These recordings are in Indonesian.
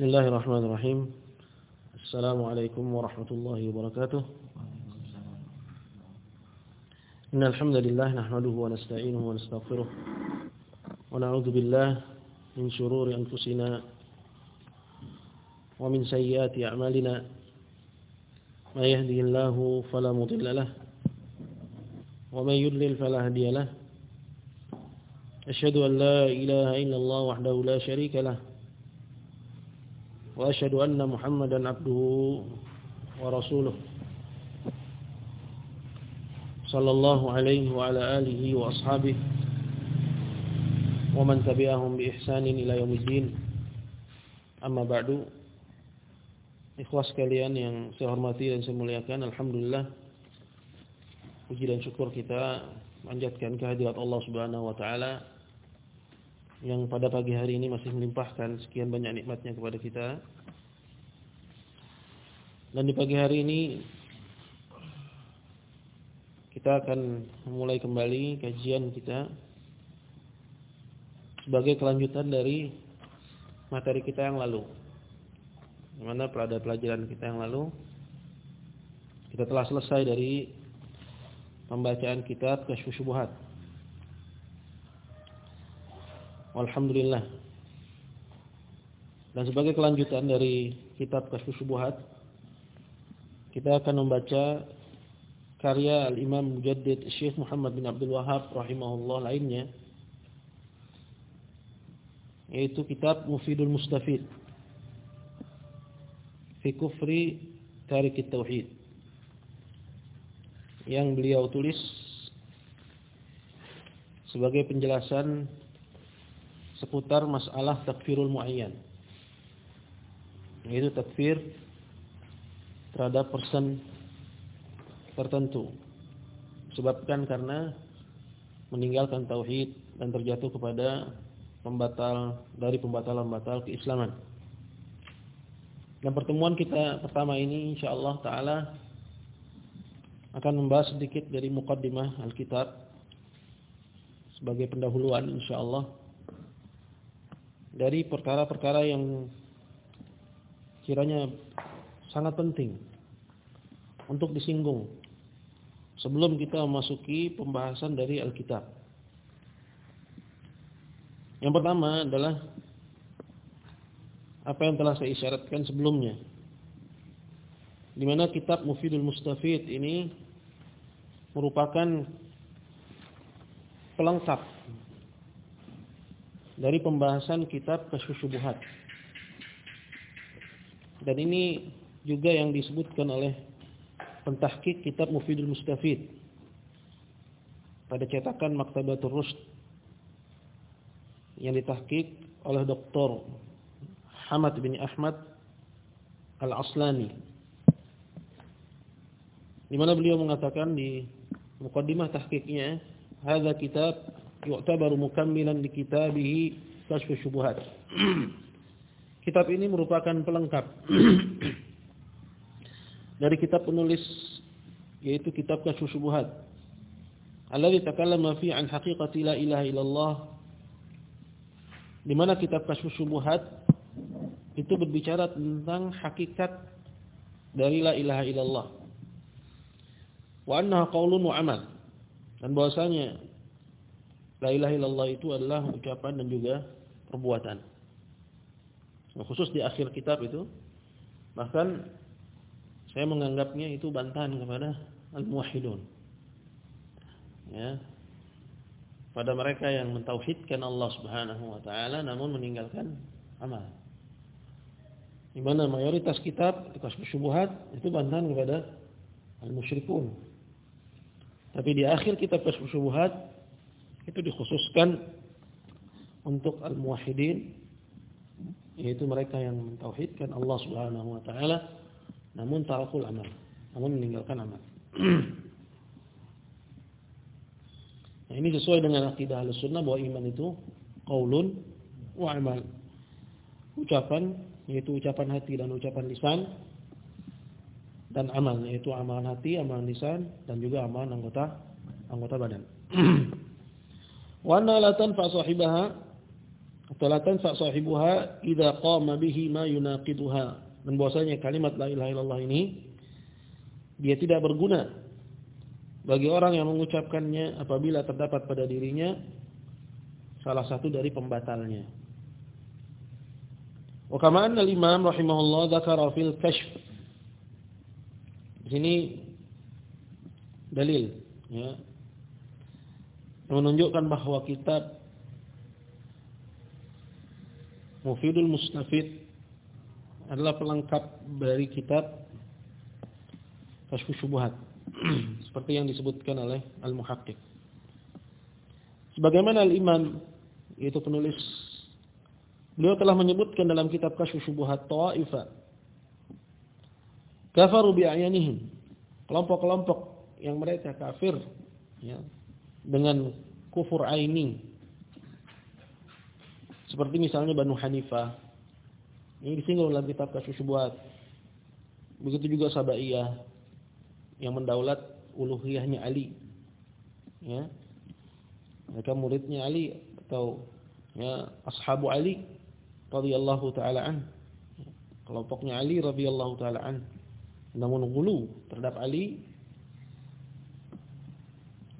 بسم الله الرحمن الرحيم. السلام عليكم ورحمة الله وبركاته. إن الحمد لله نحمده ونستعينه ونستغفره ونعوذ بالله من شرور أنفسنا ومن سيئات أعمالنا. ما يهده الله فلا مضل له ومن يضلل فلا هادي له. أشهد أن لا إله إلا الله وحده لا شريك له. وأشهد أن محمدا عبده ورسوله صلى الله عليه وعلى آله وأصحابه ومن تبعهم بإحسان إلى يوم الدين أما بعد Ikhwas sekalian yang saya hormati dan saya muliakan Alhamdulillah Puji dan syukur kita Manjatkan kehadirat Allah subhanahu wa ta'ala Yang pada pagi hari ini masih melimpahkan Sekian banyak nikmatnya kepada kita. Dan di pagi hari ini Kita akan memulai kembali kajian kita Sebagai kelanjutan dari Materi kita yang lalu. Di mana pada pelajaran kita yang lalu kita telah selesai dari pembacaan kitab Kasyfus Syubhat. Alhamdulillah. Dan sebagai kelanjutan dari kitab Kasyfus Syubhat kita akan membaca karya Al-Imam Mujaddid Syekh Muhammad bin Abdul Wahab rahimahullah lainnya yaitu kitab Mufidul Mustafid fi kufri tarik tauhid yang beliau tulis sebagai penjelasan seputar masalah takfirul muayyan. Yaitu takfir terhadap person tertentu. Sebabkan karena meninggalkan tauhid dan terjatuh kepada pembatal dari pembatal-pembatal keislaman. Dan pertemuan kita pertama ini insyaallah taala akan membahas sedikit dari muqaddimah Alkitab sebagai pendahuluan insyaallah dari perkara-perkara yang kiranya sangat penting untuk disinggung sebelum kita memasuki pembahasan dari Alkitab. Yang pertama adalah apa yang telah saya isyaratkan sebelumnya. Di mana kitab Mufidul Mustafid ini merupakan pelengkap dari pembahasan kitab Kasyusyubuhat. Dan ini juga yang disebutkan oleh pentahkik kitab Mufidul Mustafid pada cetakan Maktabatul Rusd yang ditahkik oleh Dr. Hamad bin Ahmad Al-Aslani. Di mana beliau mengatakan di mukaddimah tahqiqnya, "Hadza kitab yu'tabaru mukammilan li kitabihi Kashfus Syubuhat." kitab ini merupakan pelengkap dari kitab penulis yaitu kitab Kashfus Syubuhat. Alladhi takallama fi an haqiqati la ilaha illallah. Di mana kitab Kashfus Syubuhat itu berbicara tentang hakikat dari la ilaha illallah. Wa annaha qaulun wa amal. Dan bahwasanya la ilaha illallah itu adalah ucapan dan juga perbuatan. Khusus di akhir kitab itu bahkan saya menganggapnya itu bantahan kepada al-muwahhidun. Ya. Pada mereka yang mentauhidkan Allah Subhanahu wa taala namun meninggalkan amal di mana mayoritas kitab Kasbus Syubuhat itu bantahan kepada al-musyrikun. Tapi di akhir kitab Kasbus Syubuhat itu dikhususkan untuk al-muwahhidin yaitu mereka yang mentauhidkan Allah Subhanahu wa taala namun tarakul amal, namun meninggalkan amal. nah, ini sesuai dengan akidah Ahlussunnah bahwa iman itu qaulun wa amal. Ucapan yaitu ucapan hati dan ucapan lisan dan amal yaitu amalan hati, amalan lisan dan juga amalan anggota anggota badan. Wa anna la tanfa sahibaha Fala tanfa sahibuha idza qama bihi ma yunaqiduha. Dan bahwasanya kalimat la ilaha illallah ini dia tidak berguna bagi orang yang mengucapkannya apabila terdapat pada dirinya salah satu dari pembatalnya. Wa kama anna al-imam rahimahullah dzakara fil kashf. Di sini dalil ya. Menunjukkan bahwa kitab Mufidul Mustafid adalah pelengkap dari kitab Kashfus Syubuhat seperti yang disebutkan oleh Al-Muhaqqiq. Sebagaimana Al-Imam yaitu penulis beliau telah menyebutkan dalam kitab Kashfus Syubuhat Ta'ifa kafaru bi'ayanihim. Kelompok-kelompok yang mereka kafir ya, dengan kufur aini seperti misalnya Banu Hanifah. Ini disinggung dalam kitab Kasus Syubuhat. Begitu juga Sabaiyah yang mendaulat uluhiyahnya Ali. Ya. Mereka muridnya Ali atau ya ashabu Ali radhiyallahu taala an. Kelompoknya Ali radhiyallahu taala an. Namun gulu terhadap Ali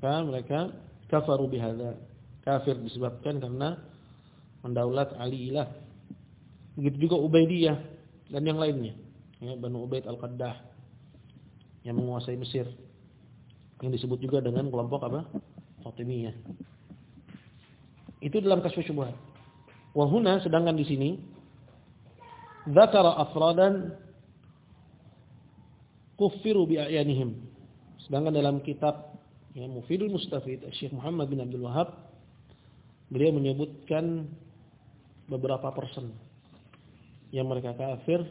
kan mereka kafaru bihadza. Kafir disebabkan karena mendaulat Ali ilah. Begitu juga Ubaidiyah dan yang lainnya. Ya, Banu Ubaid Al-Qaddah yang menguasai Mesir. Yang disebut juga dengan kelompok apa? Fatimiyah. Itu dalam kasus syubhat. Wahuna sedangkan di sini dzakara afradan kuffiru bi'ayanihim. Sedangkan dalam kitab ya, Mufidul Mustafid Syekh Muhammad bin Abdul Wahab beliau menyebutkan beberapa persen yang mereka kafir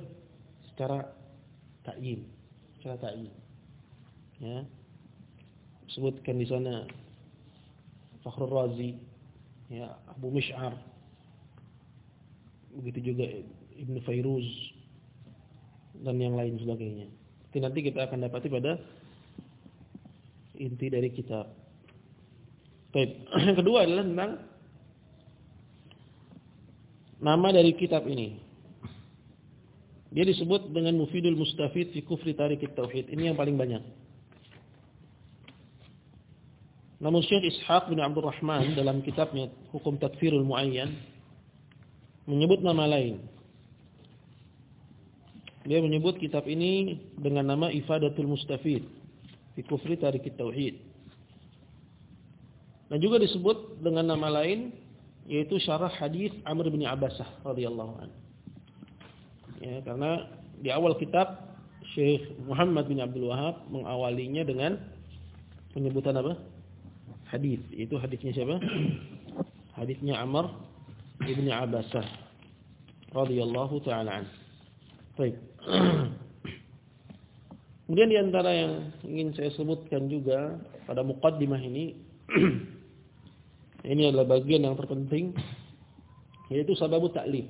secara takyin, secara takyin. Ya. Sebutkan di sana Fakhrul Razi, ya, Abu Mish'ar. Begitu juga Ibn Fairuz dan yang lain sebagainya. Nanti kita akan dapati pada inti dari kitab. Baik. Yang kedua adalah tentang nama dari kitab ini. Dia disebut dengan Mufidul Mustafid fi Kufri Tarik Tauhid. Ini yang paling banyak. Namun Syekh Ishaq bin Abdul Rahman dalam kitabnya Hukum Takfirul Muayyan menyebut nama lain. Dia menyebut kitab ini dengan nama Ifadatul Mustafid fi Kufri Tarik Tauhid. Dan juga disebut dengan nama lain yaitu syarah hadis Amr bin Abbasah radhiyallahu anhu. Ya, karena di awal kitab Syekh Muhammad bin Abdul Wahab mengawalinya dengan penyebutan apa? Hadis. Itu hadisnya siapa? Hadisnya Amr bin Abbasah radhiyallahu taala anhu. Baik. Kemudian di antara yang ingin saya sebutkan juga pada muqaddimah ini Ini adalah bagian yang terpenting yaitu sababu ta'lif.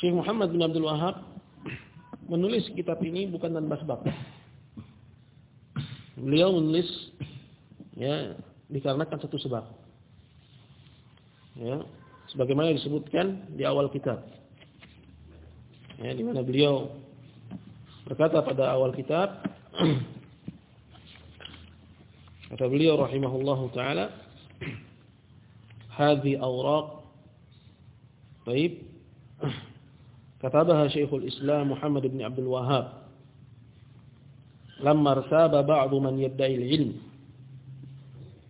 Syekh Muhammad bin Abdul Wahab menulis kitab ini bukan tanpa sebab. Beliau menulis ya dikarenakan satu sebab. Ya, sebagaimana disebutkan di awal kitab. Ya, di mana beliau berkata pada awal kitab kata beliau rahimahullahu taala هذه أوراق طيب كتبها شيخ الإسلام محمد بن عبد الوهاب لما ارتاب بعض من يدعي العلم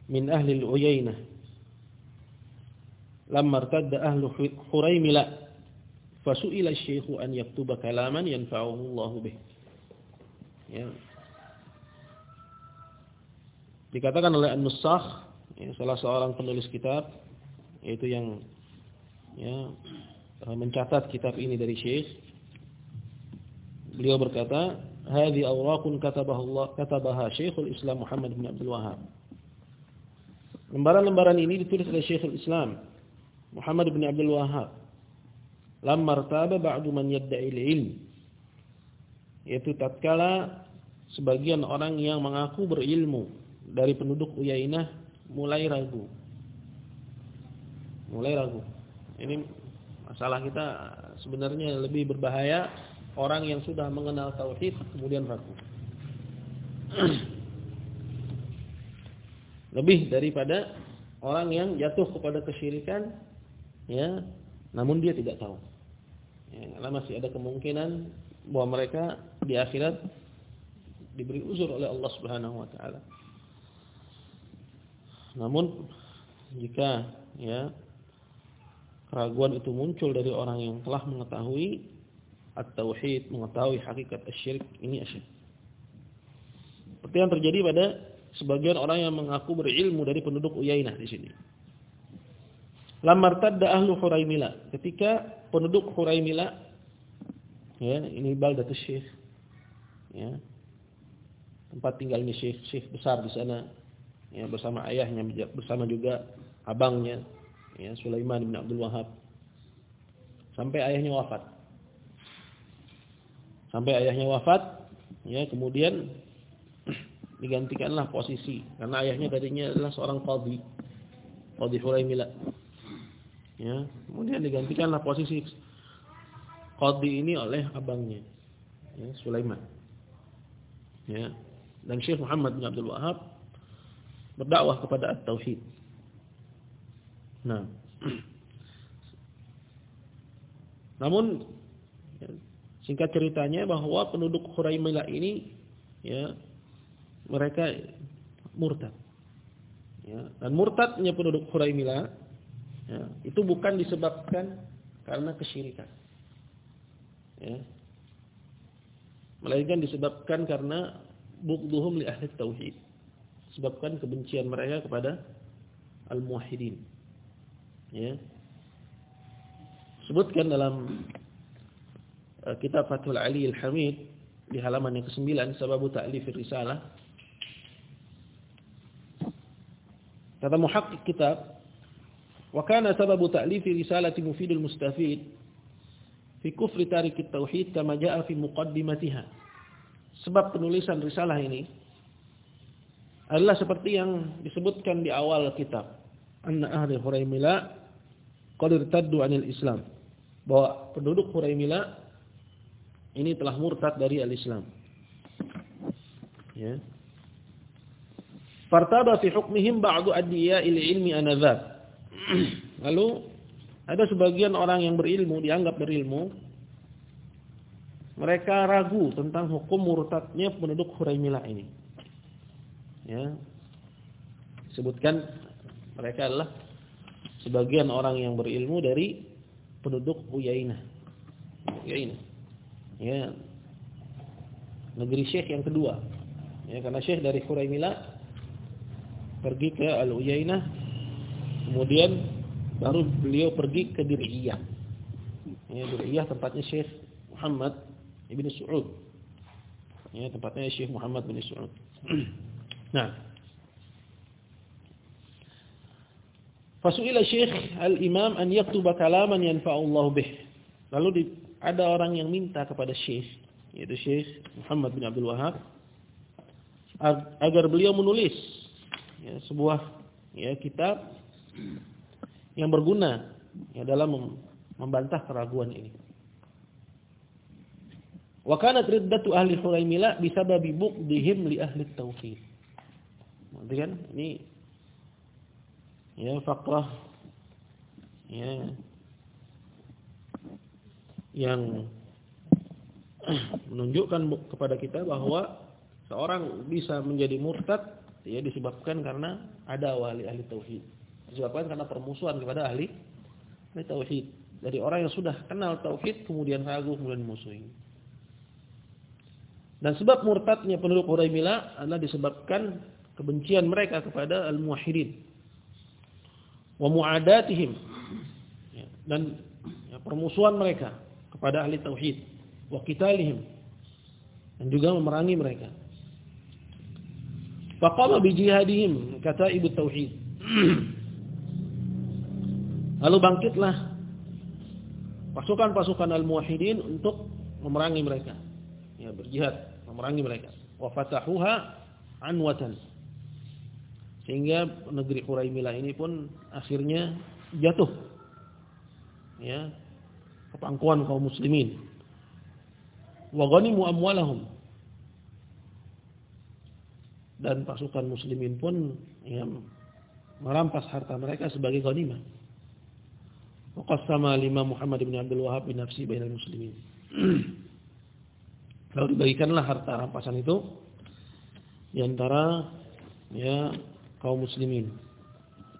من أهل العيينة لما ارتد أهل حريملة فسئل الشيخ أن يكتب كلاما ينفعه الله به ya. dikatakan oleh An-Nusakh ya, salah seorang penulis kitab yaitu yang ya mencatat kitab ini dari Syekh. Beliau berkata hadhi awraqun katabaha Allah katabaha Syekhul Islam Muhammad bin Abdul Wahhab. Lembaran-lembaran ini ditulis oleh Syekhul Islam Muhammad bin Abdul Wahhab. Lamma irtaba ba'du man yadda'i ilm yaitu tatkala sebagian orang yang mengaku berilmu dari penduduk Uyainah mulai ragu mulai ragu. Ini masalah kita sebenarnya lebih berbahaya orang yang sudah mengenal tauhid kemudian ragu. lebih daripada orang yang jatuh kepada kesyirikan ya namun dia tidak tahu. Ya, masih ada kemungkinan bahwa mereka di akhirat diberi uzur oleh Allah Subhanahu wa taala. Namun jika ya keraguan itu muncul dari orang yang telah mengetahui at-tauhid, mengetahui hakikat asyirik, ini asyik. Seperti yang terjadi pada sebagian orang yang mengaku berilmu dari penduduk Uyainah di sini. Lamar tadda ahlu Huraimila. Ketika penduduk Huraimila ya, ini baldatus syekh. Ya. Tempat tinggalnya syekh, syekh besar di sana. Ya, bersama ayahnya bersama juga abangnya ya Sulaiman bin Abdul Wahab. Sampai ayahnya wafat. Sampai ayahnya wafat, ya kemudian digantikanlah posisi karena ayahnya tadinya adalah seorang qadhi. Qadhi Huraimila. Ya, kemudian digantikanlah posisi qadhi ini oleh abangnya, ya, Sulaiman. Ya. Dan Syekh Muhammad bin Abdul Wahab berdakwah kepada at-tauhid. Nah. Namun ya, singkat ceritanya bahwa penduduk Huraimila ini ya mereka murtad. Ya, dan murtadnya penduduk Huraimila ya, itu bukan disebabkan karena kesyirikan. Ya. Melainkan disebabkan karena bukduhum li ahli tauhid. Sebabkan kebencian mereka kepada al-muwahhidin. Ya. Sebutkan dalam eh, kitab Fathul Ali Al-Hamid di halaman yang ke-9 sebab ta'lif risalah. Kata muhaqqiq kitab wa kana sababu ta'lif risalati mufidul mustafid fi kufri tarik tauhid kama jaa fi muqaddimatihah." Sebab penulisan risalah ini adalah seperti yang disebutkan di awal kitab. Anna ahli Huraimila qad irtaddu 'anil Islam. Bahwa penduduk Huraimila ini telah murtad dari al-Islam. Ya. Fartaba fi hukmihim ba'du adiya'il ilmi anadzab Lalu ada sebagian orang yang berilmu, dianggap berilmu, mereka ragu tentang hukum murtadnya penduduk Huraimilah ini. Ya. Sebutkan mereka adalah sebagian orang yang berilmu dari penduduk Uyainah. Uyainah. Ya. Negeri Syekh yang kedua. Ya, karena Syekh dari Huraimilah pergi ke Al-Uyainah Kemudian baru beliau pergi ke Diriyah. Ya, Diriyah tempatnya Syekh Muhammad Ibn Su'ud. Ya, tempatnya Syekh Muhammad bin Su'ud. nah. Fasu'ila Syekh Al-Imam an yaktuba kalaman yanfa'ullahu bih. Lalu di, ada orang yang minta kepada Syekh, yaitu Syekh Muhammad bin Abdul Wahab agar beliau menulis ya, sebuah ya, kitab yang berguna ya dalam membantah keraguan ini. Wa kanat riddatu ahli Huraimila bisababi buqdihim li ahli tauhid. Berarti kan ini ya fakrah ya yang menunjukkan kepada kita bahwa seorang bisa menjadi murtad ya disebabkan karena ada wali ahli tauhid disebabkan karena permusuhan kepada ahli ahli tauhid. Dari orang yang sudah kenal tauhid kemudian ragu kemudian musuhi. Dan sebab murtadnya penduduk Huraimila adalah disebabkan kebencian mereka kepada al-muwahhidin wa mu'adatihim ya, dan ya, permusuhan mereka kepada ahli tauhid wa qitalihim dan juga memerangi mereka. Faqama bi jihadihim kata ibu tauhid. Lalu bangkitlah pasukan-pasukan al-muwahhidin untuk memerangi mereka. Ya, berjihad, memerangi mereka. Wa fatahuha anwatan. Sehingga negeri Quraimila ini pun akhirnya jatuh ya ke pangkuan kaum muslimin wa ghanimu amwalahum dan pasukan muslimin pun ya, merampas harta mereka sebagai ghanimah. Waqassama lima Muhammad bin Abdul Wahab bin nafsi bainal muslimin. Lalu dibagikanlah harta rampasan itu di antara ya kaum muslimin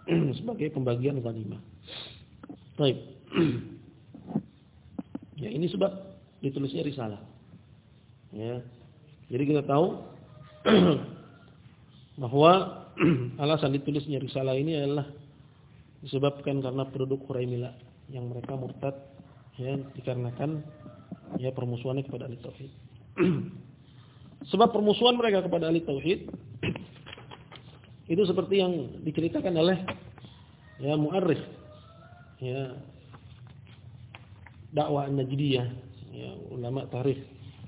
sebagai pembagian ghanimah. Baik. ya ini sebab ditulisnya risalah. Ya. Jadi kita tahu bahwa alasan ditulisnya risalah ini adalah disebabkan karena penduduk Quraimila yang mereka murtad ya dikarenakan ya permusuhannya kepada ahli tauhid. Sebab permusuhan mereka kepada ahli tauhid itu seperti yang diceritakan oleh ya muarrikh ya dakwah Najdiyah ya ulama tarikh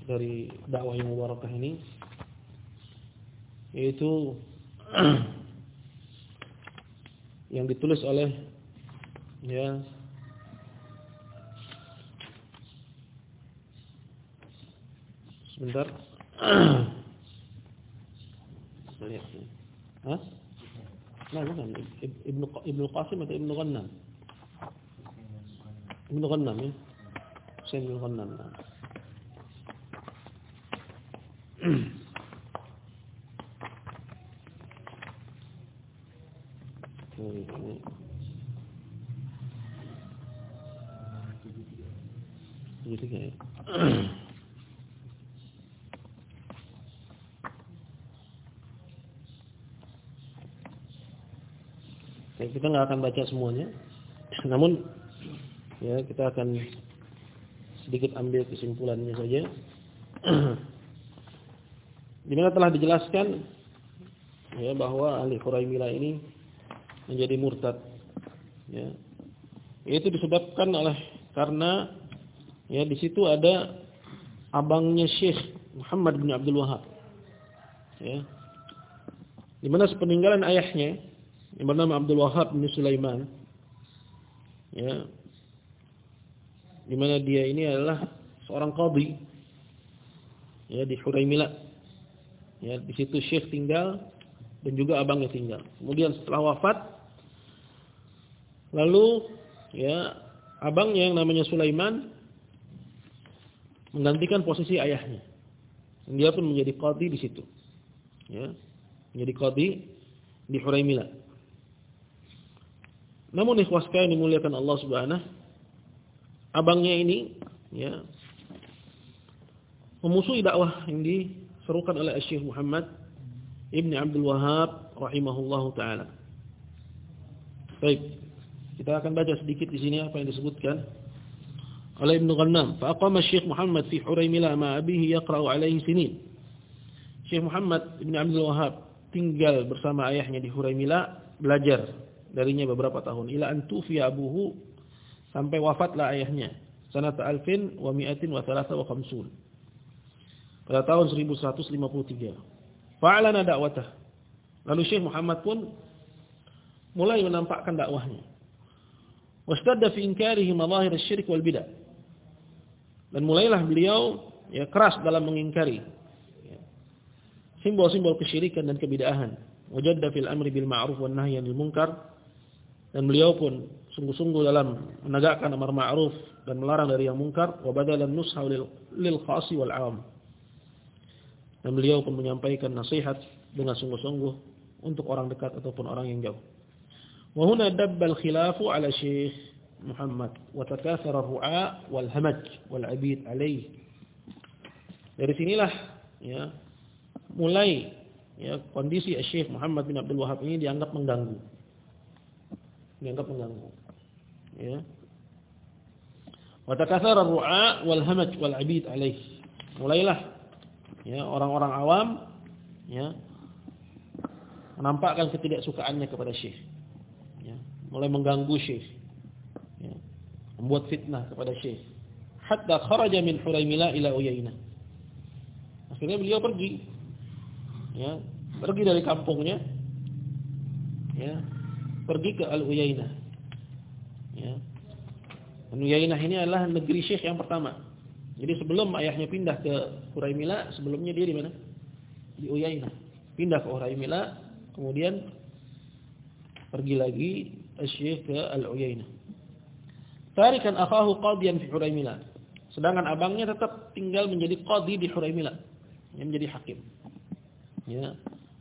dari dakwah yang mubarakah ini yaitu yang ditulis oleh ya sebentar lihat Hah? Nah, bukan Ibnu Ibnu Qasim atau Ibnu Ghannam? Ibnu Ghannam ya. Saya Ibnu Ghannam. Nah. Tujuh tiga ya. Ya, kita nggak akan baca semuanya, namun ya kita akan sedikit ambil kesimpulannya saja. Di mana telah dijelaskan ya bahwa ahli Quraimila ini menjadi murtad. Ya. Itu disebabkan oleh karena ya di situ ada abangnya Syekh Muhammad bin Abdul Wahab. Ya. Di mana sepeninggalan ayahnya yang bernama Abdul Wahab bin Sulaiman. Ya. Di mana dia ini adalah seorang qadhi. Ya di Huraimila. Ya, di situ Syekh tinggal dan juga abangnya tinggal. Kemudian setelah wafat Lalu ya abangnya yang namanya Sulaiman menggantikan posisi ayahnya. Dia pun menjadi qadhi di situ. Ya, menjadi qadhi di Huraimila. Namun ikhwas yang dimuliakan Allah Subhanahu abangnya ini ya memusuhi dakwah yang diserukan oleh Syekh Muhammad Ibn Abdul Wahab rahimahullahu taala. Baik. Kita akan baca sedikit di sini apa yang disebutkan oleh Ibnu Ghannam. Faqama Syekh Muhammad fi Huraimila ma abihi yaqra'u alaihi sinin. Syekh Muhammad Ibn Abdul Wahab tinggal bersama ayahnya di Huraimila belajar darinya beberapa tahun ila antu fi abuhu sampai wafatlah ayahnya sanata alfin wa mi'atin wa thalatha wa khamsun pada tahun 1153 fa'alana da'watah lalu Syekh Muhammad pun mulai menampakkan dakwahnya Wastadda fi inkarihi madahir syirik wal bidah. Dan mulailah beliau ya keras dalam mengingkari ya, simbol-simbol kesyirikan dan kebidahan. Wajadda fil amri bil ma'ruf wan nahyi anil munkar. Dan beliau pun sungguh-sungguh dalam menegakkan amar ma'ruf dan melarang dari yang mungkar wa badalan nusha lil, lil khasi wal 'am. Dan beliau pun menyampaikan nasihat dengan sungguh-sungguh untuk orang dekat ataupun orang yang jauh. Wa huna dabbal khilafu 'ala Syekh Muhammad wa takathara ar-ru'a wal hamaj wal 'abid alaih. Dari sinilah ya mulai ya kondisi Syekh Muhammad bin Abdul Wahab ini dianggap mengganggu dianggap mengganggu ya wa takatsara ar-ru'a wal hamaj wal 'abid alaih mulailah ya orang-orang awam ya menampakkan ketidaksukaannya kepada Syekh mulai mengganggu Syekh. Ya. Membuat fitnah kepada Syekh. Hatta kharaja min Huraimila ila Uyainah. Akhirnya beliau pergi. Ya, pergi dari kampungnya. Ya, pergi ke Al-Uyainah. Ya. Dan Uyainah ini adalah negeri Syekh yang pertama. Jadi sebelum ayahnya pindah ke Huraimila, sebelumnya dia di mana? Di Uyainah. Pindah ke Huraimila, kemudian pergi lagi Syekh ke Al-Uyainah. Tarikan akahu qadiyan fi Huraimila. Sedangkan abangnya tetap tinggal menjadi qadi di Huraimila. Yang menjadi hakim. Ya,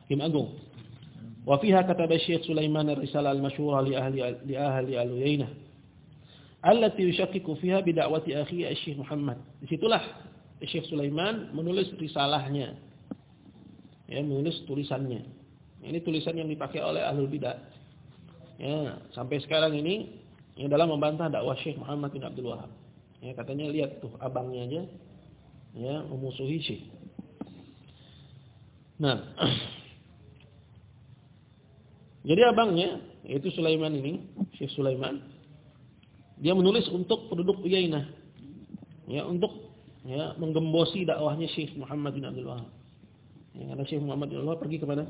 hakim agung. Sulaiman ar-risalah al-masyhurah li ahli li ahli Al-Uyainah. Allati yushakkiku fiha bi da'wati akhi Syekh Muhammad. Di situlah Syekh Sulaiman menulis risalahnya. Ya, menulis tulisannya. Ini tulisan yang dipakai oleh ahlul bidah. Ya, sampai sekarang ini yang dalam membantah dakwah Syekh Muhammad bin Abdul Wahab. Ya, katanya lihat tuh abangnya aja ya memusuhi Syekh. Nah, jadi abangnya yaitu Sulaiman ini, Syekh Sulaiman, dia menulis untuk penduduk Uyainah. Ya, untuk ya menggembosi dakwahnya Syekh Muhammad bin Abdul Wahab. Ya, karena Syekh Muhammad bin Abdul Wahab pergi kepada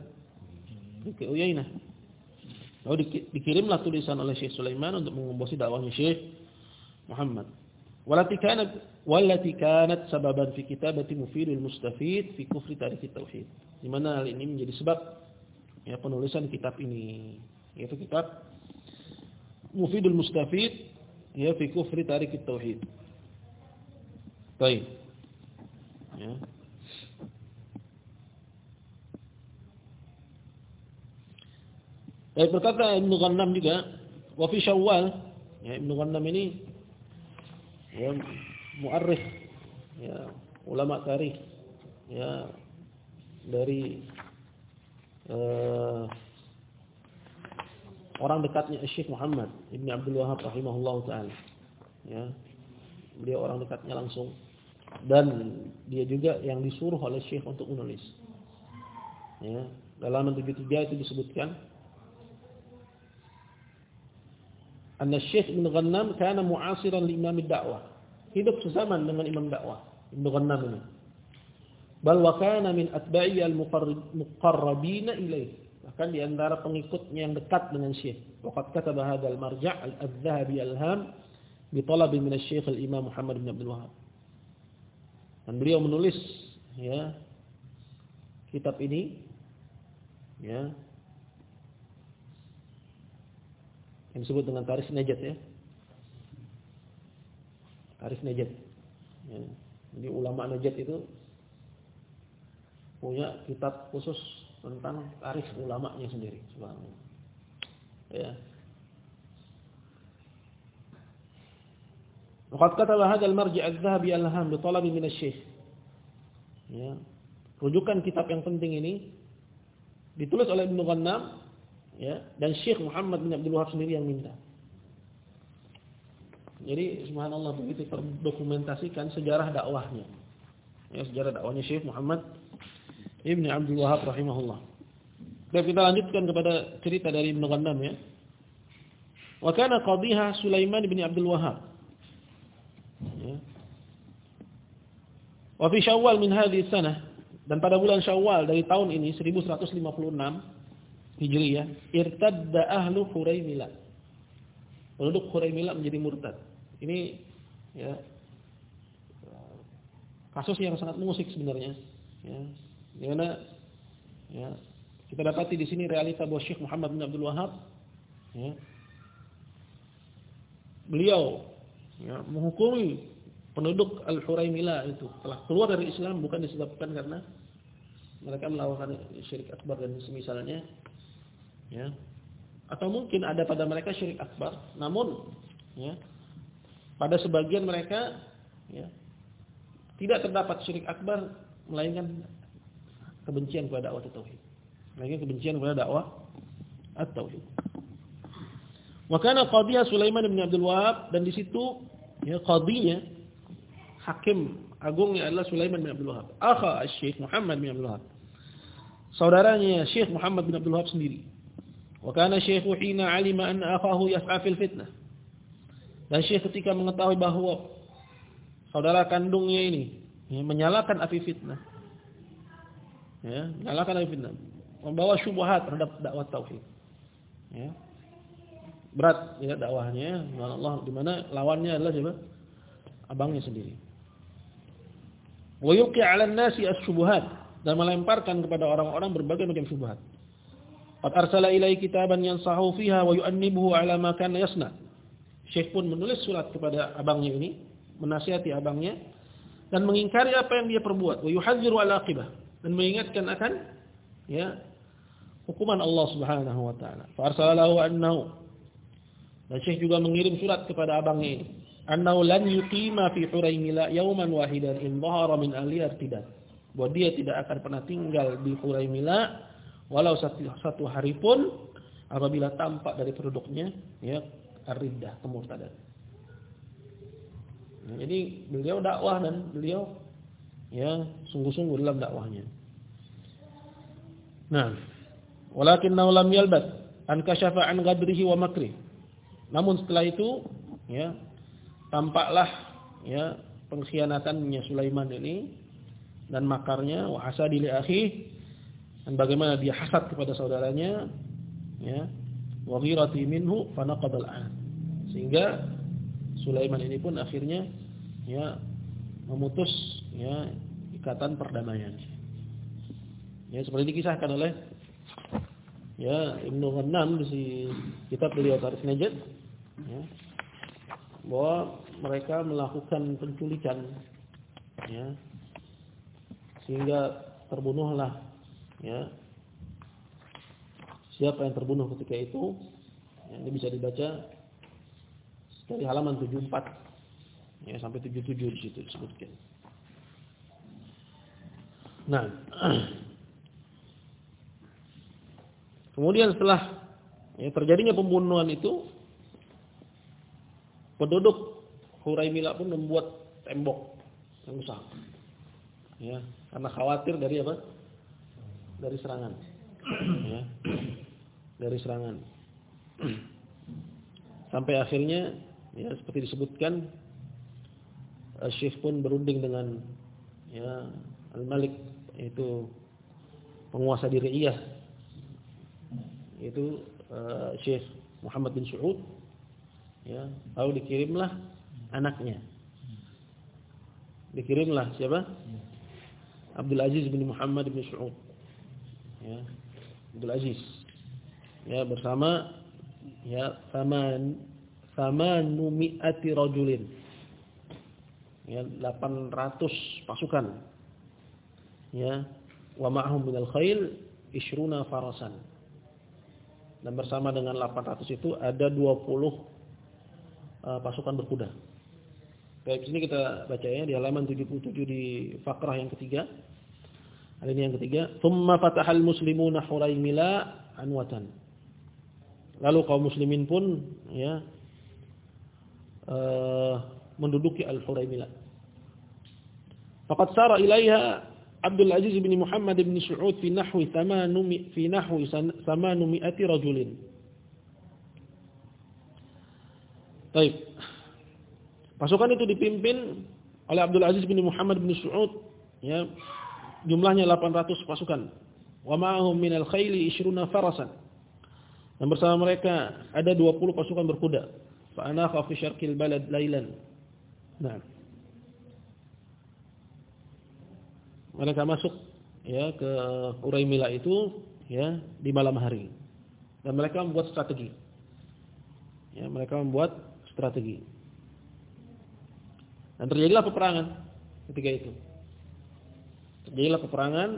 ke Uyainah. Lalu dikirimlah tulisan oleh Syekh Sulaiman untuk mengombosi dakwahnya Syekh Muhammad. Walati kanat walati kanat sababan fi kitabati mufidul mustafid fi kufri tarikh tauhid. Di mana hal ini menjadi sebab ya penulisan kitab ini yaitu kitab Mufidul Mustafid ya fi kufri tarikh tauhid. Baik. Ya. Baik berkata Ibnu Ghannam juga, wa fi Syawal, ya Ibnu Ghannam ini ya muarrikh ya ulama tarikh ya dari uh, orang dekatnya Syekh Muhammad Ibnu Abdul Wahab rahimahullahu taala. Ya. Beliau orang dekatnya langsung dan dia juga yang disuruh oleh Syekh untuk menulis. Ya, dalam 73 itu disebutkan Anna Syekh Ibn Ghannam kana mu'asiran li imam dakwah. Hidup sezaman dengan imam dakwah. Ibn Ghannam ini. Bal wa kana min atba'i al-muqarrabina ilaih. Bahkan di antara pengikutnya yang dekat dengan Syekh. Waqad kataba hadzal marja' al-Adz-Dzahabi al-Ham bi talab min asy-Syekh al-Imam Muhammad bin Abdul Wahhab. Dan beliau menulis ya kitab ini ya yang disebut dengan tarikh najat ya. Tarikh najat. Ya. Jadi ulama najat itu punya kitab khusus tentang tarikh ulamanya sendiri, subhanallah. Ya. Waqad kataba hadzal marji' adz-dzahabi al-ham bi. Ya. Rujukan kitab yang penting ini ditulis oleh Ibnu Ghannam ya dan Syekh Muhammad bin Abdul Wahab sendiri yang minta. Jadi subhanallah begitu terdokumentasikan sejarah dakwahnya. Ya, sejarah dakwahnya Syekh Muhammad Ibn Abdul Wahab rahimahullah. Dan kita lanjutkan kepada cerita dari Ibn Ghannam ya. Wa kana qadhiha Sulaiman bin Abdul Wahab. Ya. Wa fi Syawal min hadhihi sanah dan pada bulan Syawal dari tahun ini 1156 Hijriyah, irtadda ahlu Huraimila. Penduduk Huraimila menjadi murtad. Ini ya kasus yang sangat mengusik sebenarnya. Ya, di mana ya, kita dapati di sini realita bahwa Syekh Muhammad bin Abdul Wahab ya, beliau ya, menghukumi penduduk Al-Huraimila itu. Telah keluar dari Islam bukan disebabkan karena mereka melakukan syirik akbar dan semisalnya ya. Atau mungkin ada pada mereka syirik akbar namun ya pada sebagian mereka ya tidak terdapat syirik akbar melainkan kebencian kepada dakwah tauhid melainkan kebencian kepada dakwah at-tauhid wa kana qadhiya Sulaiman bin Abdul Wahab dan di situ ya qadhinya hakim agungnya adalah Sulaiman bin Abdul Wahab akha Syekh Muhammad bin Abdul Wahab saudaranya Syekh Muhammad bin Abdul Wahab sendiri Wa kana syekhu hina alima anna akhahu yas'a fil fitnah. Dan syekh ketika mengetahui bahwa saudara kandungnya ini ya, menyalakan api fitnah. Ya, menyalakan api fitnah. Membawa syubhat terhadap dakwah tauhid. Ya. berat ya dakwahnya. Allah di mana lawannya adalah siapa? Abangnya sendiri. Wa yuqi 'ala an-nasi as-syubuhat dan melemparkan kepada orang-orang berbagai macam syubhat. Qad arsala ilai kitaban yansahu fiha wa yu'annibuhu 'ala ma kana yasna. Syekh pun menulis surat kepada abangnya ini menasihati abangnya dan mengingkari apa yang dia perbuat. Wa yuhadziru al-aqibah dan mengingatkan akan ya hukuman Allah Subhanahu wa taala fa arsalahu annahu dan Syekh juga mengirim surat kepada abangnya ini. Annau lan yuqima fi Huraimila yauman wahidan in dhahara min ahli irtidad. Bahwa dia tidak akan pernah tinggal di Huraimila walau satu, satu hari pun apabila tampak dari penduduknya ya ar-riddah, kemurtadan. Nah, jadi beliau dakwah dan beliau ya sungguh-sungguh dalam dakwahnya. Nah, walakinnahu lam yalbat an kashafa an ghadrihi wa makrihi namun setelah itu ya tampaklah ya pengkhianatannya Sulaiman ini dan makarnya wa hasadi li akhi dan bagaimana dia hasad kepada saudaranya ya wa ghirati minhu fa al sehingga Sulaiman ini pun akhirnya ya memutus ya ikatan perdamaian ya seperti dikisahkan oleh ya Ibnu Ghannam di kitab beliau Tarikh Najd ya, bahwa mereka melakukan penculikan ya sehingga terbunuhlah ya. Siapa yang terbunuh ketika itu ya, ini bisa dibaca dari halaman 74 ya sampai 77 di situ disebutkan. Nah kemudian setelah ya, terjadinya pembunuhan itu Penduduk Huraimila pun membuat tembok yang besar. Ya, karena khawatir dari apa? Dari serangan. ya. Dari serangan. Sampai akhirnya ya seperti disebutkan Syekh pun berunding dengan ya Al-Malik yaitu penguasa di Riyah yaitu uh, Syekh Muhammad bin Saud ya lalu dikirimlah anaknya. Dikirimlah siapa? Abdul Aziz bin Muhammad bin Saud ya Abdul Aziz. Ya bersama ya saman sama numiati rajulin. Ya 800 pasukan. Ya wa ma'hum minal khail ishruna farasan dan bersama dengan 800 itu ada 20 uh, pasukan berkuda. Baik, sini kita baca ya di halaman 77 di fakrah yang ketiga. Alinea yang ketiga, "Tsumma fatahal muslimuna Huraimila anwatan." Lalu kaum muslimin pun ya uh, menduduki Al-Huraimila. Faqad sara ilaiha Abdul Aziz bin Muhammad bin Saud fi nahwi 8 fi nahwi 800 rajulin. Baik. Pasukan itu dipimpin oleh Abdul Aziz bin Muhammad bin Su'ud ya. Jumlahnya 800 pasukan. Wa ma'ahum minal khayli ishruna farasan. Dan bersama mereka ada 20 pasukan berkuda. Fa anakha fi syarqil balad lailan. Nah. Mereka masuk ya ke Uraimila itu ya di malam hari. Dan mereka membuat strategi. Ya, mereka membuat strategi. Dan terjadilah peperangan ketika itu. Terjadilah peperangan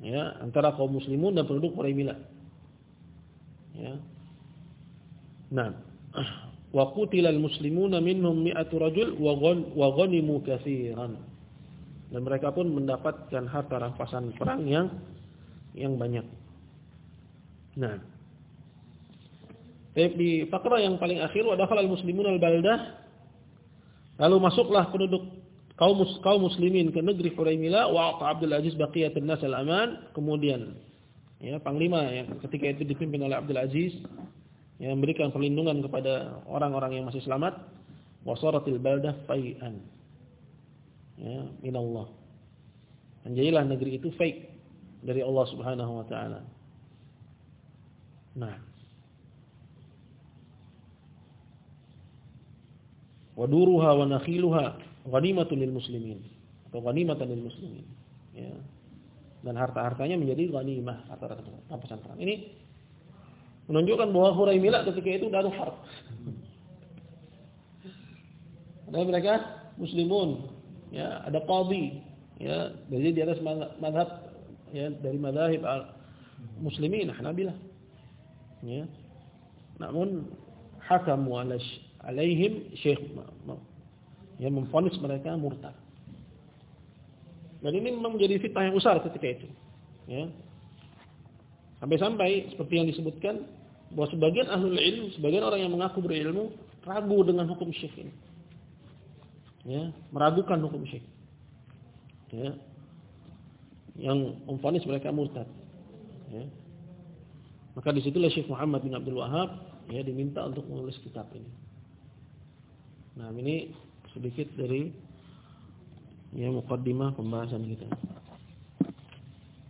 ya antara kaum muslimun dan penduduk Quraimila. Ya. Nah, wa qutilal muslimuna minhum mi'atu rajul wa ghanimu katsiran. Dan mereka pun mendapatkan harta rampasan perang yang yang banyak. Nah, Baik di fakra yang paling akhir dakhala al-muslimun al-baldah. Lalu masuklah penduduk kaum kaum muslimin ke negeri Huraimila wa Abdul Aziz baqiyat an-nas al-aman. Kemudian ya panglima yang ketika itu dipimpin oleh Abdul Aziz yang memberikan perlindungan kepada orang-orang yang masih selamat wasaratil baldah fai'an ya minallah. Menjadilah negeri itu fake dari Allah Subhanahu wa taala. Nah. Wa duruha wa nakhiluha ghanimatun lil muslimin. Atau ghanimatan lil muslimin. Ya. Dan harta-hartanya menjadi ghanimah harta rampasan perang ini menunjukkan bahwa Huraimila ketika itu daruh harb ada mereka muslimun ya ada qadhi. Ya dari di atas madhab ya dari madhab muslimin Hanabilah ya. Namun hakamu alaihim syekh yang memfonis mereka murtad. Dan ini memang menjadi fitnah yang besar ketika itu. Ya. Sampai-sampai seperti yang disebutkan bahwa sebagian ahli ilmu sebagian orang yang mengaku berilmu ragu dengan hukum syekh ini ya meragukan hukum syekh ya yang memfonis mereka murtad ya maka di situlah Syekh Muhammad bin Abdul Wahab ya diminta untuk menulis kitab ini. Nah, ini sedikit dari ya mukaddimah pembahasan kita.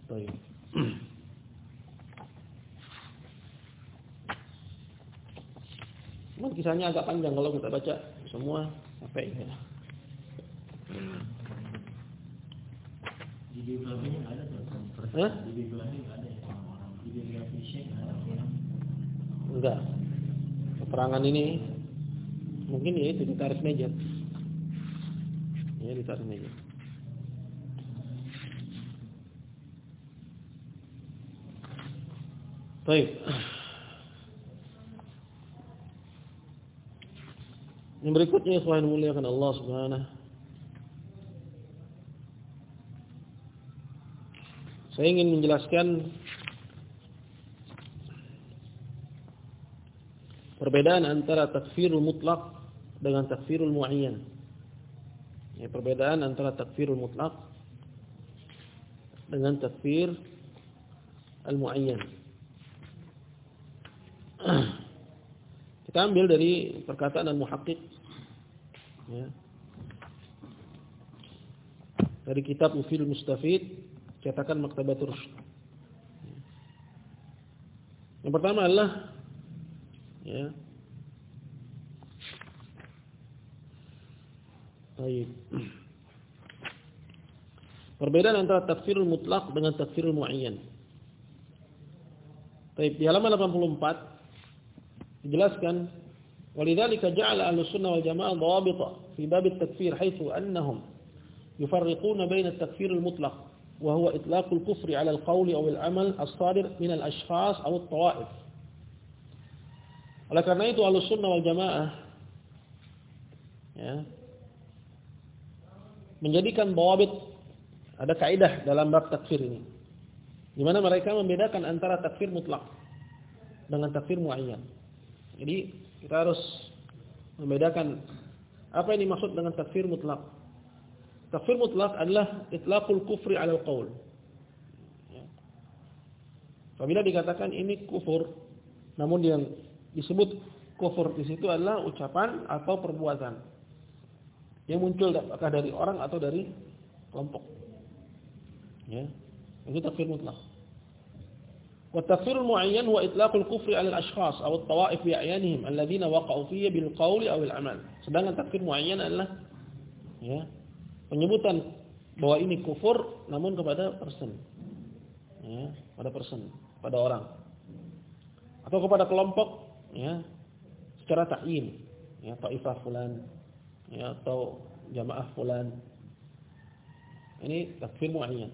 Baik. Memang kisahnya agak panjang kalau kita baca semua sampai ya. Di biografinya ada Hah? Di biografi ada ya. Di biografi Syekh Enggak. Peperangan ini mungkin ya itu meja. Ya ditarik meja. Baik. Yang berikutnya ikhwan muliakan Allah Subhanahu Saya ingin menjelaskan Perbedaan antara takfirul mutlak dengan takfirul muayyan. Ya, perbedaan antara takfirul mutlak dengan takfir al-muayyan. Kita ambil dari perkataan al-muhaqqiq ya. Dari kitab Ufil Mustafid cetakan Maktabatur Rusyd. Yang pertama adalah Ya. Baik. Perbedaan antara tafsirul mutlak dengan tafsirul muayyan. Baik, di halaman 84 dijelaskan walidzalika ja'ala ahlus sunnah wal jamaah dhawabita fi bab at-takfir haitsu annahum yufarriquna baina at-takfir huwa itlaq al-kufr 'ala al-qawl aw al-amal as-sadir min al-ashkhas aw at-tawa'if oleh karena itu Ahlussunnah wal Jamaah ya, menjadikan bawabit ada kaidah dalam bab takfir ini. Di mana mereka membedakan antara takfir mutlak dengan takfir muayyan. Jadi kita harus membedakan apa yang dimaksud dengan takfir mutlak. Takfir mutlak adalah itlaqul kufri 'ala al-qaul. Ya. Apabila dikatakan ini kufur namun yang disebut kufur di situ adalah ucapan atau perbuatan yang muncul apakah dari orang atau dari kelompok. Ya, itu takfir mutlak. Wa takfir muayyan huwa itlaqul kufri 'ala al-ashkhas aw at-tawa'if bi a'yanihim alladhina waqa'u fihi bil qawli aw al-amal. Sedangkan takfir muayyan adalah ya, penyebutan bahwa ini kufur namun kepada person. Ya, pada person, pada orang. Atau kepada kelompok ya secara ta'yin ya taifah fulan ya atau jamaah fulan. Ini takfir muayyan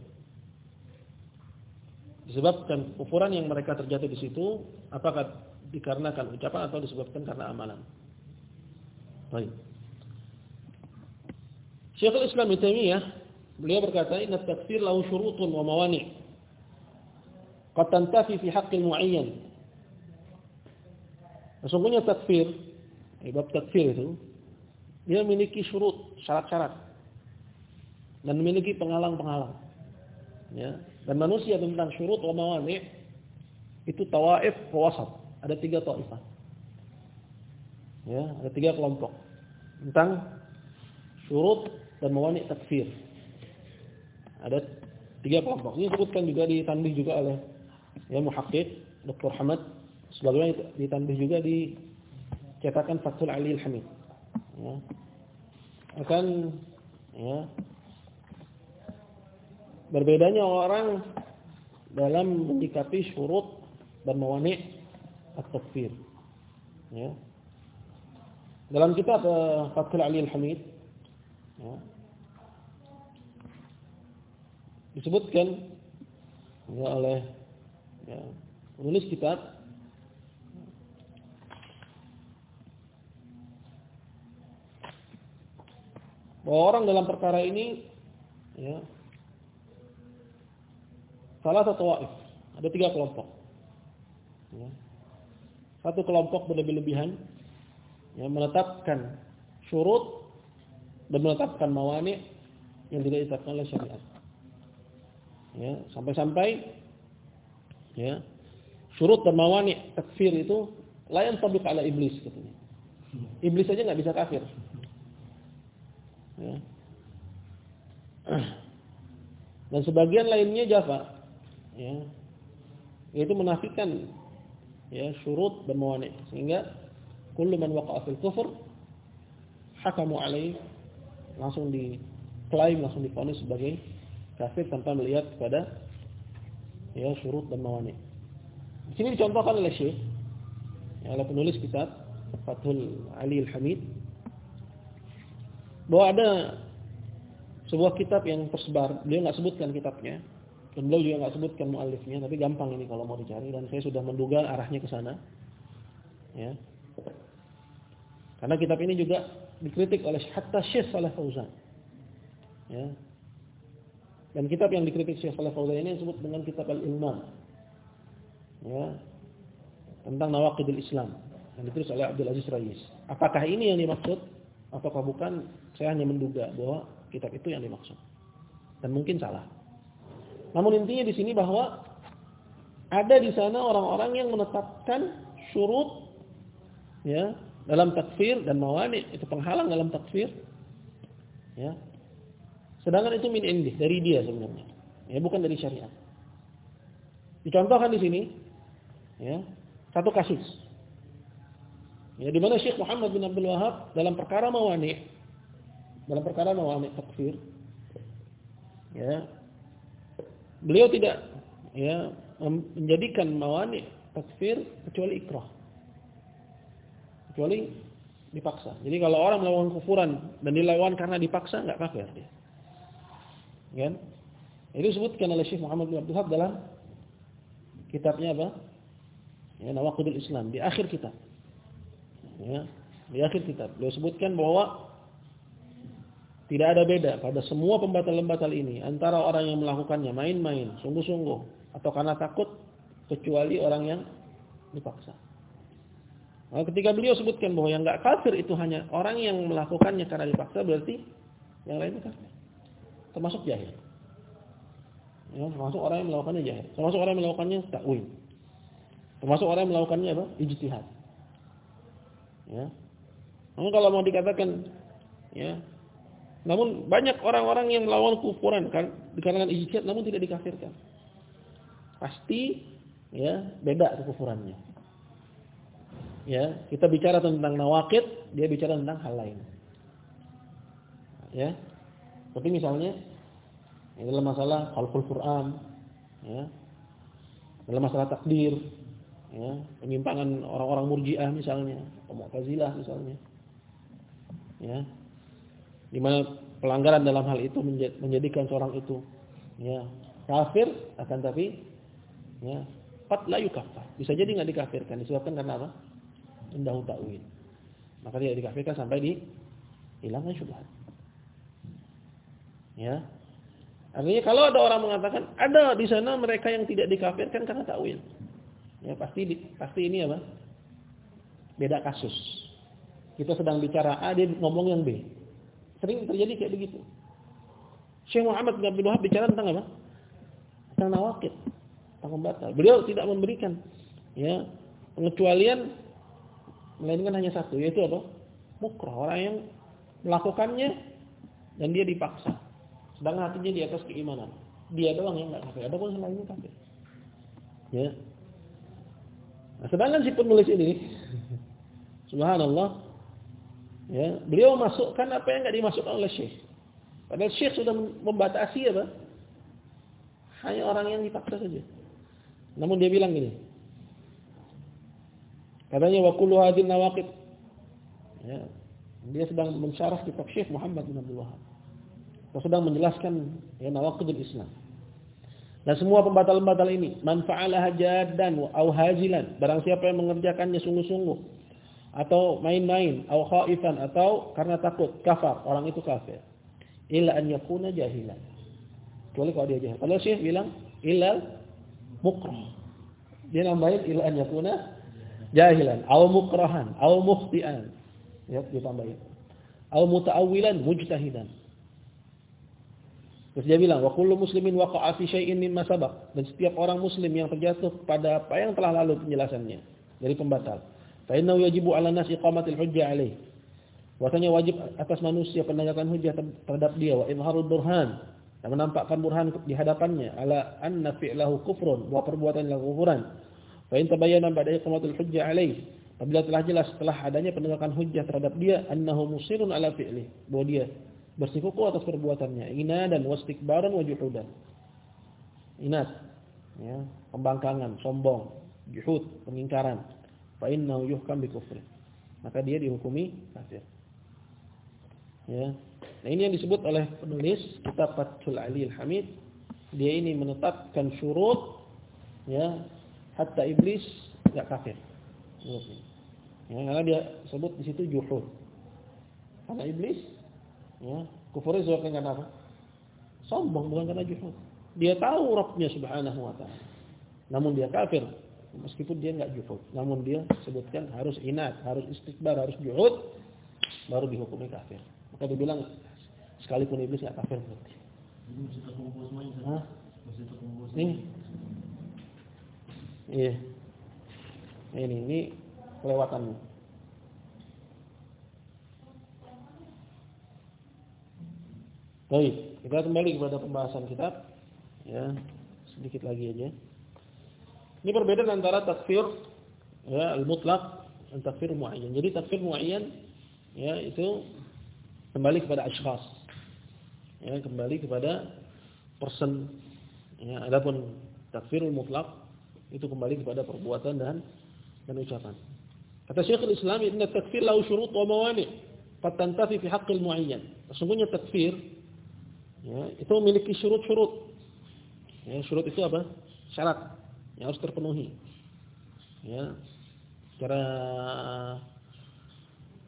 disebabkan kufuran yang mereka terjatuh di situ apakah dikarenakan ucapan atau disebabkan karena amalan? Baik Syekhul Islam Ibnu beliau berkata inna takfir lahu syurutun wa mawani' qad tantafi fi haqqil muayyan Sesungguhnya takfir, bab takfir itu, dia memiliki surut, syarat-syarat. Dan memiliki penghalang-penghalang. Ya. Dan manusia tentang syurut wa mawani' itu tawaif wasat. Ada tiga taifah. Ya, ada tiga kelompok. Tentang syurut dan mawani' takfir. Ada tiga kelompok. Ini disebutkan juga ditandih juga oleh ya muhakkik Dr. Hamad sebagaimana ditambah juga di cetakan Fathul Ali Al-Hamid. Ya. akan ya berbedanya orang dalam menyikapi syurut dan mawani at-takfir. Ya. Dalam kitab uh, Fathul Ali Al-Hamid ya, disebutkan ya, oleh ya, penulis kitab bahwa orang dalam perkara ini ya, salah satu waif ada tiga kelompok. Ya. Satu kelompok berlebih-lebihan yang menetapkan syurut dan menetapkan mawani yang tidak ditetapkan oleh syariat. Ya, sampai-sampai ya, syurut dan mawani takfir itu layan tabik ala iblis katanya. Iblis saja nggak bisa kafir. Ya. Dan sebagian lainnya Java ya yaitu menafikan ya syurut dan mawani sehingga kullu man waqa'a fil kufr hakamu alaih langsung diklaim langsung difonis sebagai kafir tanpa melihat kepada ya syurut dan mawani. Di sini dicontohkan oleh Syekh ya, oleh penulis kitab Fathul Ali Al-Hamid bahwa ada sebuah kitab yang tersebar, beliau nggak sebutkan kitabnya, dan beliau juga nggak sebutkan muallifnya, tapi gampang ini kalau mau dicari dan saya sudah menduga arahnya ke sana. Ya. Karena kitab ini juga dikritik oleh hatta Syekh Saleh Fauzan. Ya. Dan kitab yang dikritik Syekh Saleh Fauzan ini disebut dengan kitab Al-Ilman. Ya. Tentang nawaqidul Islam yang ditulis oleh Abdul Aziz Rais. Apakah ini yang dimaksud ataukah bukan? Saya hanya menduga bahwa kitab itu yang dimaksud. Dan mungkin salah. Namun intinya di sini bahwa ada di sana orang-orang yang menetapkan syurut ya dalam takfir dan mawani itu penghalang dalam takfir. Ya. Sedangkan itu min indih dari dia sebenarnya. Ya bukan dari syariat. Dicontohkan di sini ya satu kasus. Ya di mana Syekh Muhammad bin Abdul Wahab dalam perkara mawani dalam perkara mawani takfir ya beliau tidak ya menjadikan mawani takfir kecuali ikrah. Kecuali dipaksa. Jadi kalau orang melakukan kufuran dan dilawan karena dipaksa enggak kafir dia. Kan? Itu disebutkan oleh Syekh Muhammad bin Abdul dalam kitabnya apa? Ya, Nawaqidul Islam di akhir kitab. Ya, di akhir kitab beliau sebutkan bahwa tidak ada beda pada semua pembatal-pembatal ini antara orang yang melakukannya main-main, sungguh-sungguh atau karena takut kecuali orang yang dipaksa. Nah, ketika beliau sebutkan bahwa yang enggak kafir itu hanya orang yang melakukannya karena dipaksa berarti yang lainnya kafir. Termasuk jahil. Ya, termasuk orang yang melakukannya jahil. Termasuk orang yang melakukannya takwil. Termasuk orang yang melakukannya apa? Ijtihad. Ya. Namun kalau mau dikatakan ya, namun banyak orang-orang yang melawan kufuran kan dikarenakan ijtihad namun tidak dikafirkan. Pasti ya beda kekufurannya. Ya, kita bicara tentang nawakid, dia bicara tentang hal lain. Ya. Seperti misalnya ya, dalam masalah khalqul Quran, ya. Dalam masalah takdir, ya, penyimpangan orang-orang Murji'ah misalnya, Mu'tazilah misalnya. Ya, di mana pelanggaran dalam hal itu menjadikan seorang itu ya kafir akan tapi ya qad la yukaffar. Bisa jadi enggak dikafirkan disebabkan karena apa? Indahu ta'wil. Maka dia dikafirkan sampai di hilangnya syubhat. Ya. Artinya kalau ada orang mengatakan ada di sana mereka yang tidak dikafirkan karena takwil. Ya pasti pasti ini apa? Beda kasus. Kita sedang bicara A, dia ngomong yang B. Sering terjadi kayak begitu. Syekh Muhammad bin Abdul Wahab bicara tentang apa? Tentang nawakid, tentang pembatal. Beliau tidak memberikan ya pengecualian melainkan hanya satu yaitu apa? Mukrah, orang yang melakukannya dan dia dipaksa. Sedangkan hatinya di atas keimanan. Dia doang yang enggak kafir, ada pun selainnya kafir. Ya. Nah, sedangkan si penulis ini subhanallah Ya, beliau masukkan apa yang enggak dimasukkan oleh Syekh. Padahal Syekh sudah membatasi apa? Hanya orang yang dipaksa saja. Namun dia bilang gini. Katanya wa kullu hadhihi nawaqid. Ya. Dia sedang mensyarah kitab Syekh Muhammad bin Abdul Wahab. Dia sedang menjelaskan ya nawaqidul Islam. Dan semua pembatal-pembatal ini, man fa'alaha jaddan aw hazilan, barang siapa yang mengerjakannya sungguh-sungguh atau main-main, atau khaifan atau karena takut, kafar, orang itu kafir. Illa an yakuna jahilan. Kecuali kalau dia jahil. Kalau Syekh bilang illa mukrah. Dia nambahin illa an yakuna jahilan, aw mukrahan, aw mukhtian. Ya, ditambahin. Aw muta'awwilan mujtahidan. Terus dia bilang, wa muslimin waqa'a fi syai'in mimma sabaq. Dan setiap orang muslim yang terjatuh pada apa yang telah lalu penjelasannya dari pembatal. Fa innahu yajibu 'ala nas iqamatil hujjah 'alaih. Wasanya wajib atas manusia penegakan hujjah terhadap dia wa izharul burhan dan menampakkan burhan di hadapannya ala anna fi'lahu kufrun bahwa perbuatan adalah kufuran. Fa tabayyana ba'da iqamatil hujjah 'alaih. Apabila telah jelas setelah adanya penegakan hujjah terhadap dia annahu musirun ala fi'li bahwa dia bersikuku atas perbuatannya ina dan wastikbaran wa juhudan. Inat ya pembangkangan sombong juhud pengingkaran. Fa innahu yuhkam bi kufri. Maka dia dihukumi kafir. Ya. Nah ini yang disebut oleh penulis kitab Fathul Ali Al-Hamid dia ini menetapkan syurut ya hatta iblis enggak kafir ya karena dia sebut di situ juhud karena iblis Ya, kufur disebabkan karena apa? Sombong bukan karena juhud. Dia tahu Rabbnya subhanahu wa ta'ala. Namun dia kafir. Meskipun dia enggak juhud. Namun dia sebutkan harus inat, harus istikbar, harus juhud. Baru dihukumi kafir. Maka dia bilang, sekalipun iblis enggak kafir berarti. Hah? Ini. Iya. Ini, ini kelewatan. Baik, kita kembali kepada pembahasan kitab. Ya, sedikit lagi aja. Ini perbedaan antara takfir ya al-mutlaq dan takfir muayyan. Jadi takfir muayyan ya itu kembali kepada ashkhas. Ya, kembali kepada person. Ya, adapun takfirul mutlaq itu kembali kepada perbuatan dan dan ucapan. Kata Syekhul Islam, "Inna takfir lahu syurut wa mawani' fatantafi fi haqqil muayyan." Sesungguhnya takfir ya, itu memiliki syurut-syurut. Ya, syurut itu apa? Syarat yang harus terpenuhi. Ya. Secara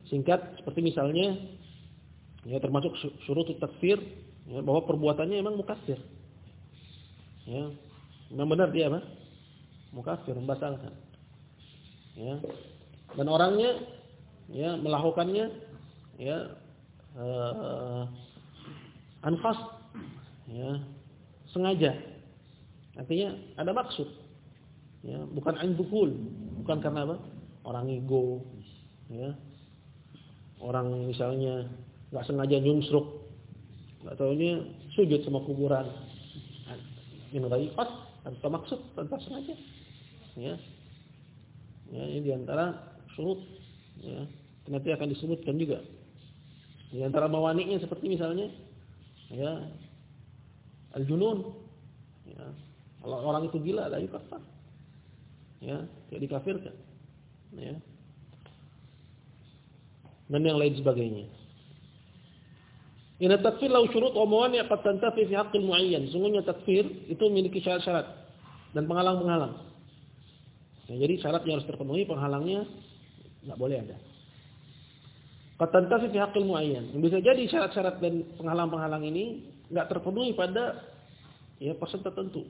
singkat seperti misalnya ya termasuk syurut takfir ya, bahwa perbuatannya memang mukafir. Ya. Memang benar dia apa? Mukafir, membatalkan. Ya. Dan orangnya ya melakukannya ya uh, anfas ya sengaja. Artinya ada maksud. Ya bukan anbukul bukan karena apa? Orang ego ya. Orang misalnya nggak sengaja nyungsruk nggak tahunya sujud sama kuburan. Ini lagi pas tanpa maksud tanpa sengaja ya. Ya ini di antara surut ya. Nanti akan disebutkan juga. Di antara mawaninya seperti misalnya ya. Al-junun. Ya. Kalau orang itu gila la yukafar ya tidak dikafirkan. Ya. Dan yang lain sebagainya. Ina takfir lau syurut wa mawani' qad tantafi fi haqqil muayyan. Sungguhnya takfir itu memiliki syarat-syarat dan penghalang-penghalang. Ya, jadi syaratnya harus terpenuhi, penghalangnya enggak boleh ada. Qad fi haqqil muayyan. Bisa jadi syarat-syarat dan penghalang-penghalang ini enggak terpenuhi pada ya persen tertentu.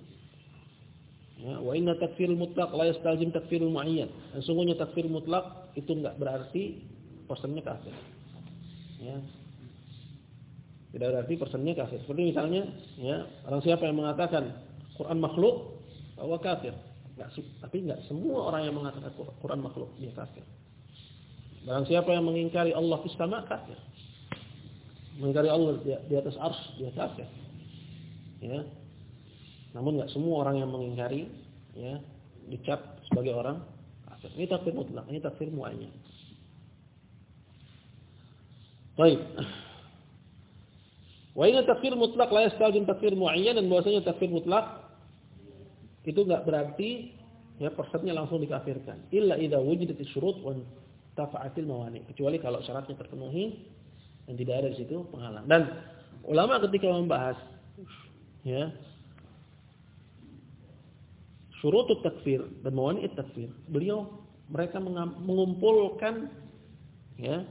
Ya, wa inna takfirul mutlaq la yastalzim takfirul muayyan. Dan sungguhnya takfir mutlak itu enggak berarti persennya kafir. Ya. Tidak berarti persennya kafir. Seperti misalnya, ya, orang siapa yang mengatakan Quran makhluk bahwa kafir. Enggak, tapi enggak semua orang yang mengatakan Quran makhluk dia kafir. Barang siapa yang mengingkari Allah di sama kafir. Mengingkari Allah di, atas ars dia kafir. Ya. Namun enggak semua orang yang mengingkari ya dicap sebagai orang kafir. Ini takfir mutlak, ini takfir muayyan. Baik. Wa inna takfir mutlak la yastalzim takfir muayyan dan bahwasanya takfir mutlak itu enggak berarti ya pesertanya langsung dikafirkan. Illa idza wujidat syurut wa tafa'atil mawani. Kecuali kalau syaratnya terpenuhi dan tidak ada di situ penghalang. Dan ulama ketika membahas ya syurutut takfir dan mawani takfir, beliau mereka mengumpulkan ya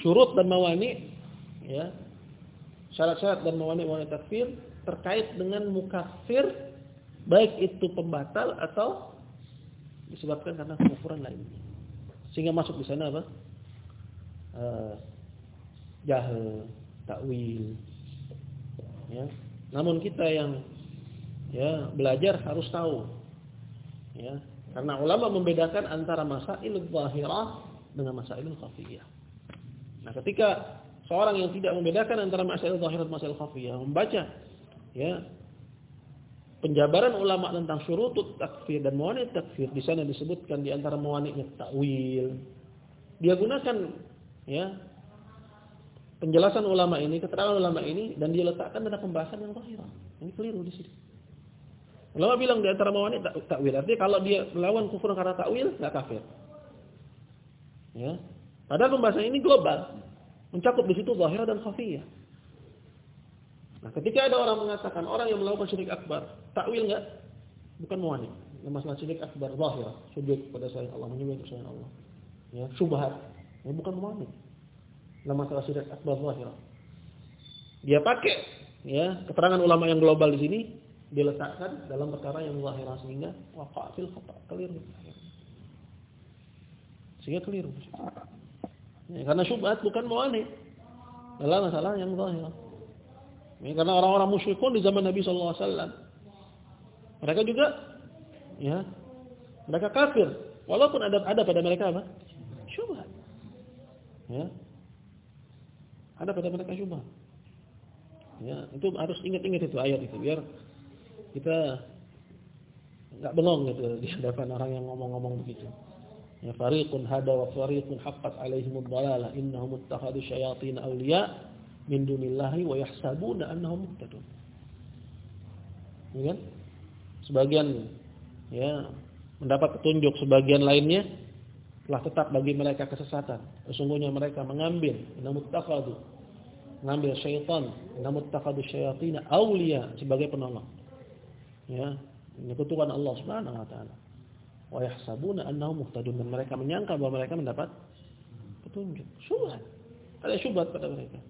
syurut dan mawani ya syarat-syarat dan mawani-mawani takfir terkait dengan mukafir baik itu pembatal atau disebabkan karena kekufuran lain. Sehingga masuk di sana apa? Uh, jahil, takwil. Ya. Namun kita yang ya belajar harus tahu. Ya, karena ulama membedakan antara masail zahirah dengan masail khafiyah. Nah, ketika seorang yang tidak membedakan antara masalah zahir dan masalah khafiyah membaca ya. Penjabaran ulama tentang syurutut takfir dan mawani takfir di sana disebutkan di antara mawani'nya takwil dia gunakan ya penjelasan ulama ini keterangan ulama ini dan dia letakkan dalam pembahasan yang zahir ini keliru di sini. Ulama bilang di antara mawani takwil artinya kalau dia melawan kufur karena takwil enggak kafir. Ya. Padahal pembahasan ini global. Mencakup di situ zahir dan khafiyah. Nah, ketika ada orang mengatakan orang yang melakukan syirik akbar, takwil enggak? Bukan muwani. Masalah syirik akbar zahir, sujud pada selain Allah, menyembah selain Allah. Ya, syubhat. Ya, bukan muwani. Nah, masalah syirik akbar zahir. Dia pakai ya, keterangan ulama yang global di sini diletakkan dalam perkara yang zahir sehingga waqa'il khata, keliru. Sehingga keliru. Ya, karena syubhat bukan mawani. Adalah masalah yang zahir. Ya, karena orang-orang musyrikun di zaman Nabi wasallam mereka juga ya mereka kafir walaupun ada ada pada mereka apa? syubhat. Ya. Ada pada mereka syubhat. Ya, itu harus ingat-ingat itu ayat itu biar kita enggak bengong gitu di hadapan orang yang ngomong-ngomong begitu. Ya fariqun hada wa fariqun haqqat alaihimud dhalalah innahum ittakhadhu syayatin awliya min dunillahi wa yahsabuna annahum muhtadun. Ya kan? Sebagian ya mendapat petunjuk, sebagian lainnya telah tetap bagi mereka kesesatan. Sesungguhnya mereka mengambil innahum ittakhadhu mengambil syaitan, innahum ittakhadhu syayatin awliya sebagai penolong. Ya, ini kutukan Allah Subhanahu wa taala wa yahsabuna annahum muhtadun dan mereka menyangka bahwa mereka mendapat petunjuk. Syubhat. Ada syubhat pada mereka.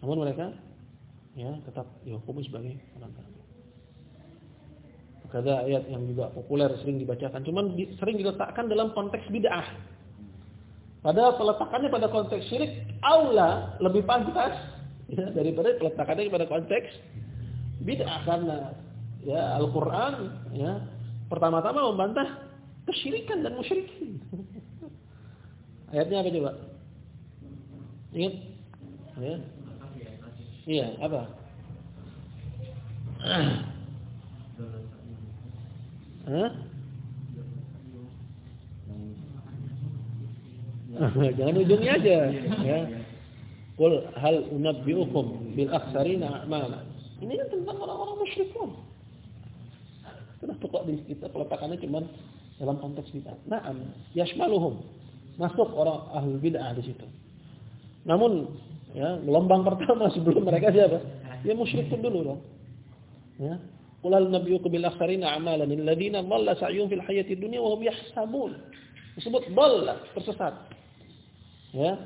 Namun mereka ya tetap dihukumi sebagai orang kafir. Ada ayat yang juga populer sering dibacakan, cuman di, sering diletakkan dalam konteks bid'ah. Padahal peletakannya pada konteks syirik aula lebih pantas ya, daripada peletakannya pada konteks bid'ah karena ya Al-Qur'an ya pertama-tama membantah kesyirikan dan musyrikin. Ayatnya apa coba? Ingat? Ya. Iya, apa? Hah? Jangan ujungnya aja, ya. Qul hal unabbiukum bil akhsarina a'mala. Ini kan tentang orang-orang musyrikun. Kenapa kok di kita peletakannya cuma dalam konteks bid'ah? Naam, yashmaluhum. Masuk orang ahli bid'ah di situ. Namun ya, gelombang pertama sebelum mereka siapa? Ya musyrikun dulu dong. Ya. Qul hal nabiyyukum bil a'malan alladziina dhalla sa'yuhum fil hayati dunya wa hum yahsabun. Disebut dhalla, tersesat. Ya.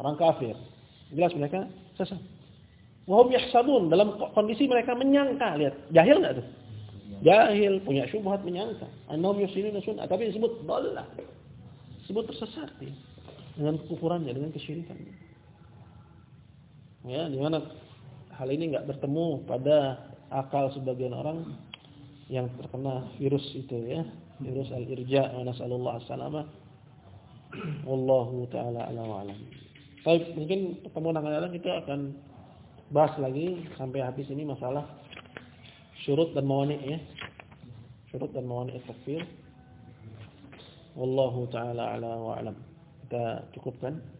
Orang kafir. Jelas mereka sesat. Wa hum yahsabun dalam kondisi mereka menyangka, lihat. Jahil enggak tuh? Jahil, punya syubhat menyangka. Annahum yusinuna sunnah. Tapi disebut dhalah. Disebut tersesat ya. Dengan kufurannya, dengan kesyirikannya. Ya, di mana hal ini enggak bertemu pada akal sebagian orang yang terkena virus itu ya. Virus al-irja nasallallahu as-salama. Wallahu taala alam. Baik, mungkin pertemuan akan kita akan bahas lagi sampai habis ini masalah syurut dan mawani ya. Syurut dan mawani takfir. Wallahu taala ala wa alam. kita cukupkan.